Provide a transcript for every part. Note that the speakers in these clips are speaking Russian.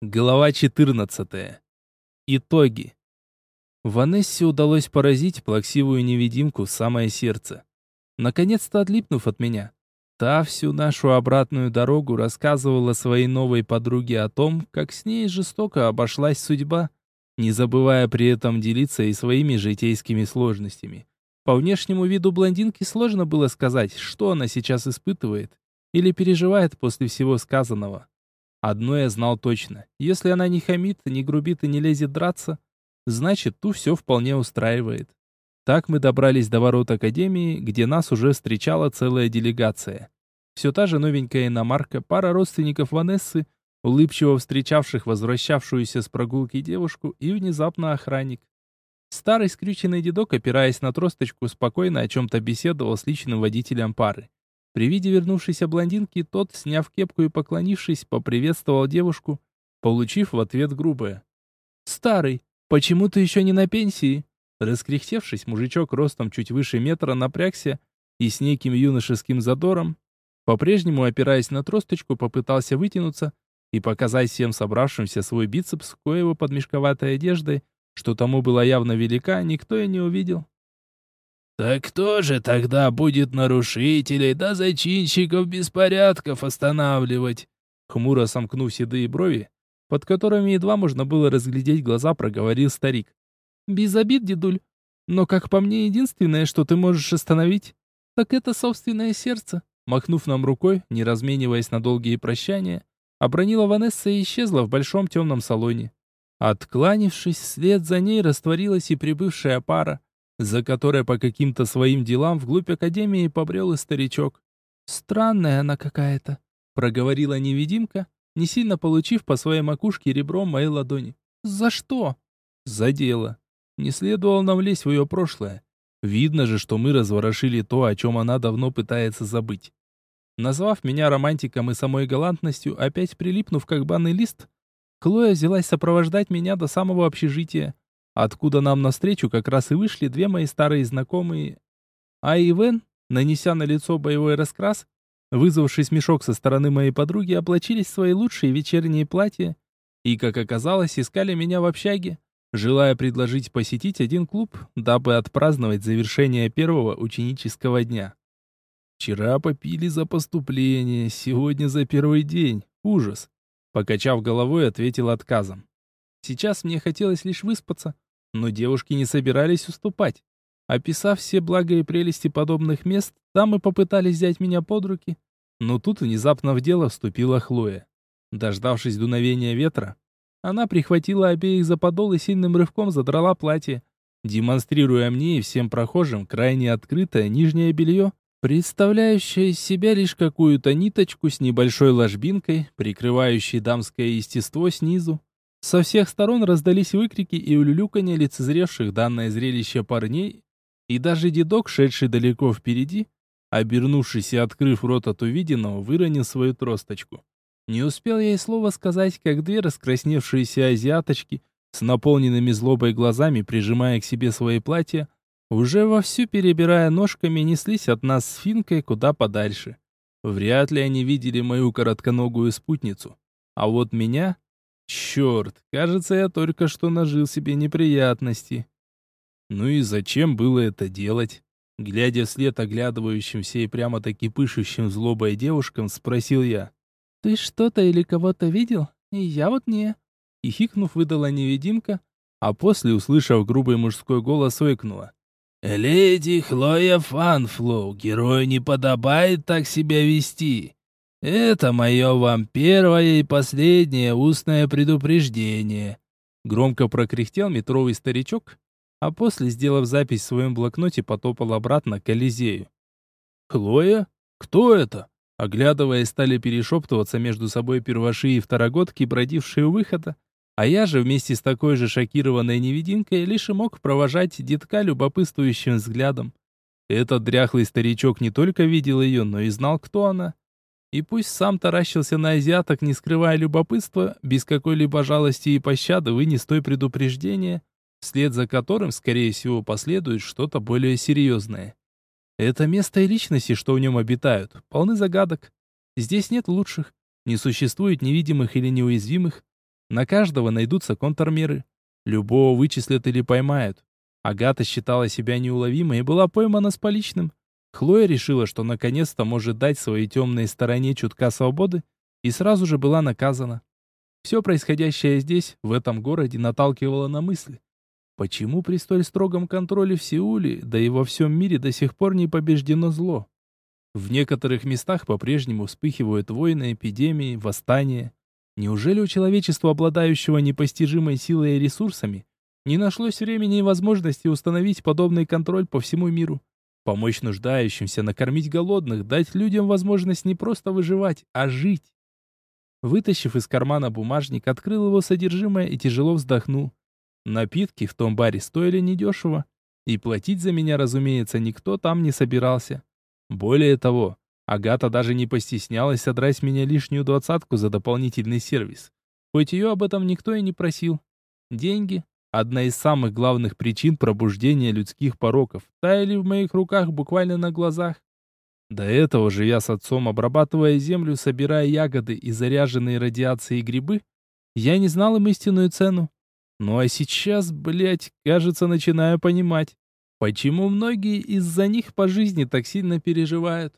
Глава 14. Итоги. Ванессе удалось поразить плаксивую невидимку в самое сердце. Наконец-то отлипнув от меня. Та всю нашу обратную дорогу рассказывала своей новой подруге о том, как с ней жестоко обошлась судьба, не забывая при этом делиться и своими житейскими сложностями. По внешнему виду блондинки сложно было сказать, что она сейчас испытывает или переживает после всего сказанного. Одно я знал точно. Если она не хамит, не грубит и не лезет драться, значит, ту все вполне устраивает. Так мы добрались до ворот Академии, где нас уже встречала целая делегация. Все та же новенькая иномарка, пара родственников Ванессы, улыбчиво встречавших возвращавшуюся с прогулки девушку и внезапно охранник. Старый скрюченный дедок, опираясь на тросточку, спокойно о чем-то беседовал с личным водителем пары. При виде вернувшейся блондинки, тот, сняв кепку и поклонившись, поприветствовал девушку, получив в ответ грубое. «Старый, почему ты еще не на пенсии?» Раскряхтевшись, мужичок ростом чуть выше метра напрягся и с неким юношеским задором, по-прежнему опираясь на тросточку, попытался вытянуться и показать всем собравшимся свой бицепс, коего под мешковатой одеждой, что тому была явно велика, никто и не увидел. «Так кто же тогда будет нарушителей да зачинщиков беспорядков останавливать?» Хмуро сомкнув седые брови, под которыми едва можно было разглядеть глаза, проговорил старик. «Без обид, дедуль, но, как по мне, единственное, что ты можешь остановить, так это собственное сердце». Махнув нам рукой, не размениваясь на долгие прощания, обронила Ванесса и исчезла в большом темном салоне. Откланившись, вслед за ней растворилась и прибывшая пара, за которой по каким-то своим делам вглубь академии побрел и старичок. «Странная она какая-то», — проговорила невидимка, не сильно получив по своей макушке ребром моей ладони. «За что?» «За дело. Не следовало нам лезть в ее прошлое. Видно же, что мы разворошили то, о чем она давно пытается забыть». Назвав меня романтиком и самой галантностью, опять прилипнув как банный лист, Хлоя взялась сопровождать меня до самого общежития, откуда нам навстречу как раз и вышли две мои старые знакомые. А Ивен, нанеся на лицо боевой раскрас, вызвавший смешок со стороны моей подруги, облачились в свои лучшие вечерние платья и, как оказалось, искали меня в общаге, желая предложить посетить один клуб, дабы отпраздновать завершение первого ученического дня. Вчера попили за поступление, сегодня за первый день. Ужас. Покачав головой, ответил отказом. Сейчас мне хотелось лишь выспаться, но девушки не собирались уступать. Описав все блага и прелести подобных мест, дамы попытались взять меня под руки, но тут внезапно в дело вступила Хлоя. Дождавшись дуновения ветра, она прихватила обеих за подол и сильным рывком задрала платье, демонстрируя мне и всем прохожим крайне открытое нижнее белье, представляющее из себя лишь какую-то ниточку с небольшой ложбинкой, прикрывающей дамское естество снизу. Со всех сторон раздались выкрики и улюлюканье лицезревших данное зрелище парней, и даже дедок, шедший далеко впереди, обернувшись и открыв рот от увиденного, выронил свою тросточку. Не успел я и слова сказать, как две раскрасневшиеся азиаточки с наполненными злобой глазами, прижимая к себе свои платья, уже вовсю перебирая ножками, неслись от нас с Финкой куда подальше. Вряд ли они видели мою коротконогую спутницу. А вот меня Черт, кажется, я только что нажил себе неприятности. Ну и зачем было это делать? Глядя вслед оглядывающимся и прямо-таки пышущим злобой девушкам, спросил я. «Ты что-то или кого-то видел? И я вот не...» И хикнув, выдала невидимка, а после, услышав грубый мужской голос, ойкнула. «Леди Хлоя Фанфлоу, герою не подобает так себя вести. Это мое вам первое и последнее устное предупреждение. Громко прокряхтел метровый старичок, а после, сделав запись в своем блокноте, потопал обратно к Колизею. «Хлоя? Кто это?» Оглядываясь, стали перешептываться между собой первоши и второгодки, бродившие у выхода, а я же вместе с такой же шокированной невидимкой лишь и мог провожать детка любопытствующим взглядом. Этот дряхлый старичок не только видел ее, но и знал, кто она. И пусть сам таращился на азиаток, не скрывая любопытства, без какой-либо жалости и пощады вынес той предупреждение, вслед за которым, скорее всего, последует что-то более серьезное. Это место и личности, что в нем обитают, полны загадок. Здесь нет лучших, не существует невидимых или неуязвимых. На каждого найдутся контрмеры. Любого вычислят или поймают. Агата считала себя неуловимой и была поймана с поличным. Хлоя решила, что наконец-то может дать своей темной стороне чутка свободы, и сразу же была наказана. Все происходящее здесь, в этом городе, наталкивало на мысль. Почему при столь строгом контроле в Сеуле, да и во всем мире до сих пор не побеждено зло? В некоторых местах по-прежнему вспыхивают войны, эпидемии, восстания. Неужели у человечества, обладающего непостижимой силой и ресурсами, не нашлось времени и возможности установить подобный контроль по всему миру? Помочь нуждающимся, накормить голодных, дать людям возможность не просто выживать, а жить. Вытащив из кармана бумажник, открыл его содержимое и тяжело вздохнул. Напитки в том баре стоили недешево, и платить за меня, разумеется, никто там не собирался. Более того, Агата даже не постеснялась содрать с меня лишнюю двадцатку за дополнительный сервис. Хоть ее об этом никто и не просил. Деньги – одна из самых главных причин пробуждения людских пороков, таяли в моих руках буквально на глазах. До этого же я с отцом, обрабатывая землю, собирая ягоды и заряженные радиацией грибы, я не знал им истинную цену. Ну а сейчас, блядь, кажется, начинаю понимать, почему многие из-за них по жизни так сильно переживают.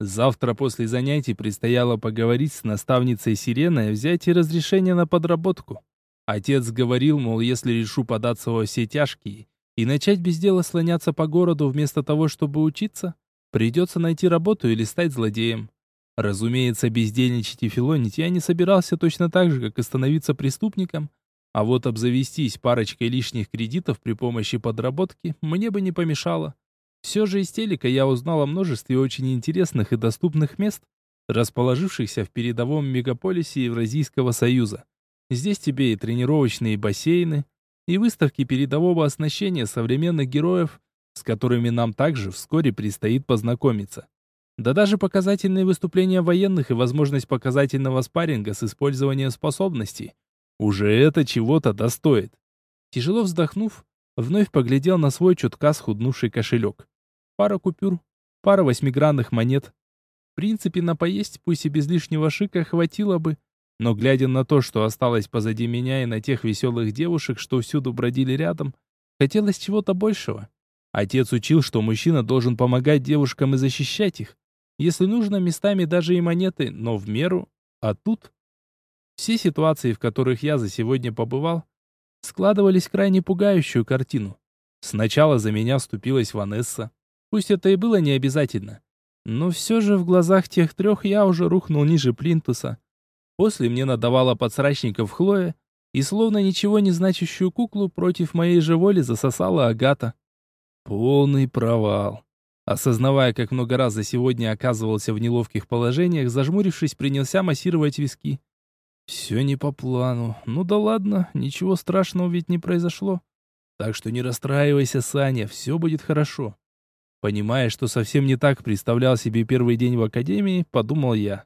Завтра после занятий предстояло поговорить с наставницей Сиреной о взятии разрешения на подработку. Отец говорил, мол, если решу податься во все тяжкие и начать без дела слоняться по городу вместо того, чтобы учиться, придется найти работу или стать злодеем. Разумеется, бездельничать и филонить я не собирался точно так же, как и становиться преступником, а вот обзавестись парочкой лишних кредитов при помощи подработки мне бы не помешало. Все же из телека я узнал о множестве очень интересных и доступных мест, расположившихся в передовом мегаполисе Евразийского Союза. Здесь тебе и тренировочные бассейны, и выставки передового оснащения современных героев, с которыми нам также вскоре предстоит познакомиться. Да даже показательные выступления военных и возможность показательного спарринга с использованием способностей. Уже это чего-то достоит. Тяжело вздохнув, вновь поглядел на свой чутка схуднувший кошелек пара купюр, пара восьмигранных монет. В принципе, на поесть, пусть и без лишнего шика, хватило бы. Но глядя на то, что осталось позади меня и на тех веселых девушек, что всюду бродили рядом, хотелось чего-то большего. Отец учил, что мужчина должен помогать девушкам и защищать их. Если нужно, местами даже и монеты, но в меру. А тут... Все ситуации, в которых я за сегодня побывал, складывались крайне пугающую картину. Сначала за меня вступилась Ванесса. Пусть это и было не обязательно. Но все же в глазах тех трех я уже рухнул ниже плинтуса. После мне надавала подсрачников Хлоя, и словно ничего не значащую куклу против моей же воли засосала Агата. Полный провал. Осознавая, как много раз за сегодня оказывался в неловких положениях, зажмурившись, принялся массировать виски. Все не по плану. Ну да ладно, ничего страшного ведь не произошло. Так что не расстраивайся, Саня, все будет хорошо. Понимая, что совсем не так представлял себе первый день в академии, подумал я.